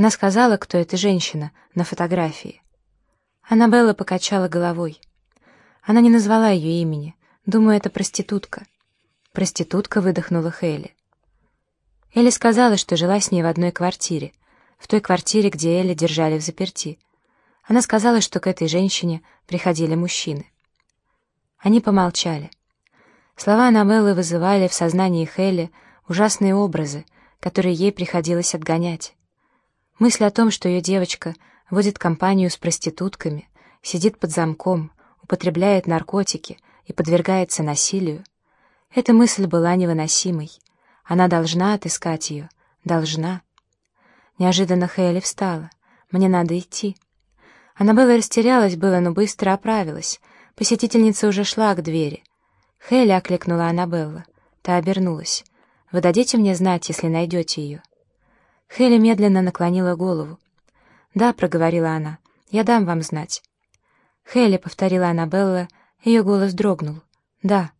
Она сказала, кто эта женщина на фотографии. Аннабелла покачала головой. Она не назвала ее имени. Думаю, это проститутка. Проститутка выдохнула Хейли. Элли сказала, что жила с ней в одной квартире, в той квартире, где Элли держали в заперти. Она сказала, что к этой женщине приходили мужчины. Они помолчали. Слова Аннабеллы вызывали в сознании Хелли ужасные образы, которые ей приходилось отгонять. Мысль о том, что ее девочка водит компанию с проститутками, сидит под замком, употребляет наркотики и подвергается насилию, эта мысль была невыносимой. Она должна отыскать ее. Должна. Неожиданно Хейли встала. «Мне надо идти». Она была растерялась было, но быстро оправилась. Посетительница уже шла к двери. Хейли окликнула Аннабелла. Та обернулась. «Вы дадите мне знать, если найдете ее?» Хейли медленно наклонила голову. «Да», — проговорила она, — «я дам вам знать». «Хейли», — повторила Аннабелла, ее голос дрогнул. «Да».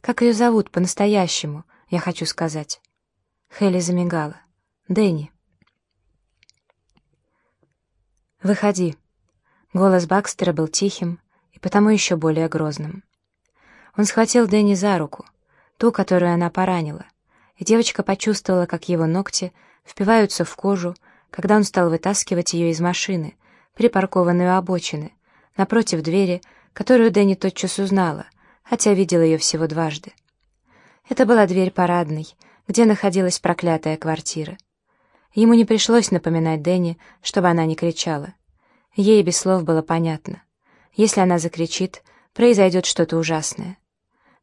«Как ее зовут по-настоящему?» я хочу сказать. Хелли замигала. «Дэнни». «Выходи». Голос Бакстера был тихим и потому еще более грозным. Он схватил Дэнни за руку, ту, которую она поранила, девочка почувствовала, как его ногти впиваются в кожу, когда он стал вытаскивать ее из машины, припаркованной у обочины, напротив двери, которую Дэнни тотчас узнала, хотя видела ее всего дважды. Это была дверь парадной, где находилась проклятая квартира. Ему не пришлось напоминать Дэнни, чтобы она не кричала. Ей без слов было понятно. Если она закричит, произойдет что-то ужасное.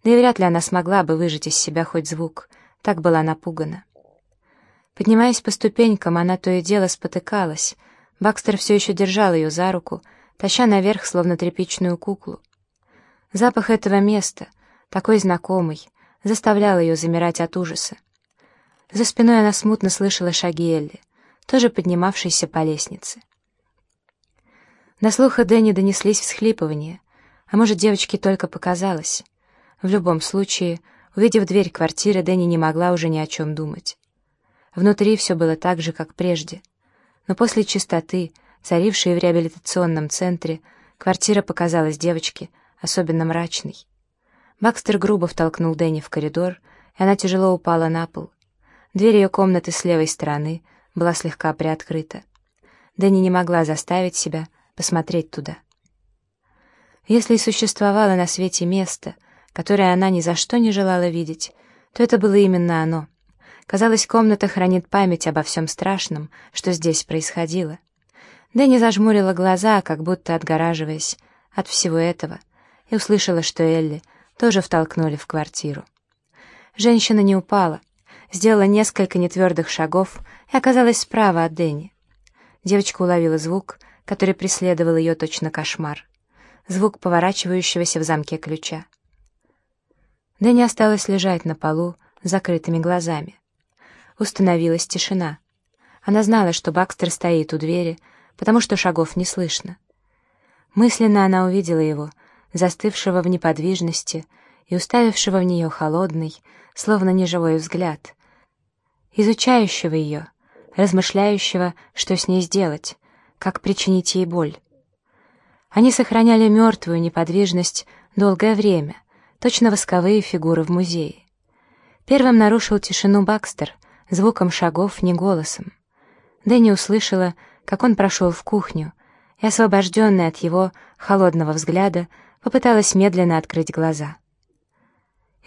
Да и вряд ли она смогла бы выжать из себя хоть звук, так была напугана. Поднимаясь по ступенькам, она то и дело спотыкалась. Бакстер все еще держал ее за руку, таща наверх, словно тряпичную куклу. Запах этого места, такой знакомый, заставлял ее замирать от ужаса. За спиной она смутно слышала шаги Элли, тоже поднимавшейся по лестнице. До слуха Дэнни донеслись всхлипывания, а может, девочке только показалось. В любом случае, увидев дверь квартиры, Дэнни не могла уже ни о чем думать. Внутри все было так же, как прежде. Но после чистоты, царившей в реабилитационном центре, квартира показалась девочке особенно мрачной. Бакстер грубо втолкнул Дэнни в коридор, и она тяжело упала на пол. Дверь ее комнаты с левой стороны была слегка приоткрыта. Дэнни не могла заставить себя посмотреть туда. Если и существовало на свете место, которое она ни за что не желала видеть, то это было именно оно. Казалось, комната хранит память обо всем страшном, что здесь происходило. Дэнни зажмурила глаза, как будто отгораживаясь от всего этого, и услышала, что Элли — тоже втолкнули в квартиру. Женщина не упала, сделала несколько нетвердых шагов и оказалась справа от Дэнни. Девочка уловила звук, который преследовал ее точно кошмар. Звук поворачивающегося в замке ключа. Дэнни осталась лежать на полу с закрытыми глазами. Установилась тишина. Она знала, что Бакстер стоит у двери, потому что шагов не слышно. Мысленно она увидела его, застывшего в неподвижности и уставившего в нее холодный, словно неживой взгляд, изучающего ее, размышляющего, что с ней сделать, как причинить ей боль. Они сохраняли мертвую неподвижность долгое время, точно восковые фигуры в музее. Первым нарушил тишину Бакстер, звуком шагов, не голосом. Дэнни услышала, как он прошел в кухню, и, освобожденная от его холодного взгляда, попыталась медленно открыть глаза.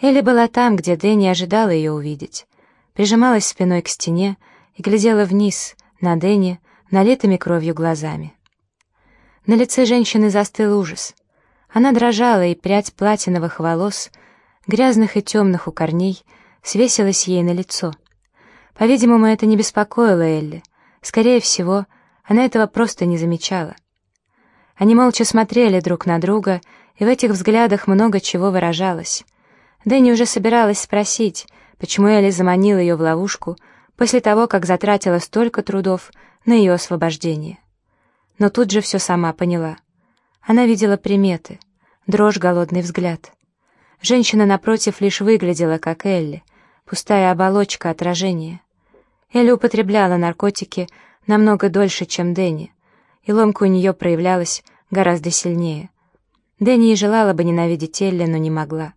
Элли была там, где Дэнни ожидала ее увидеть. Прижималась спиной к стене и глядела вниз, на Дэнни, налитыми кровью глазами. На лице женщины застыл ужас. Она дрожала, и прядь платиновых волос, грязных и темных у корней, свесилась ей на лицо. По-видимому, это не беспокоило Элли. Скорее всего, она этого просто не замечала. Они молча смотрели друг на друга, и в этих взглядах много чего выражалось. Дэнни уже собиралась спросить, почему Элли заманила ее в ловушку после того, как затратила столько трудов на ее освобождение. Но тут же все сама поняла. Она видела приметы, дрожь, голодный взгляд. Женщина напротив лишь выглядела, как Элли, пустая оболочка отражения. Элли употребляла наркотики, намного дольше, чем Дэнни, и ломка у нее проявлялась гораздо сильнее. Дэнни и желала бы ненавидеть Элли, но не могла.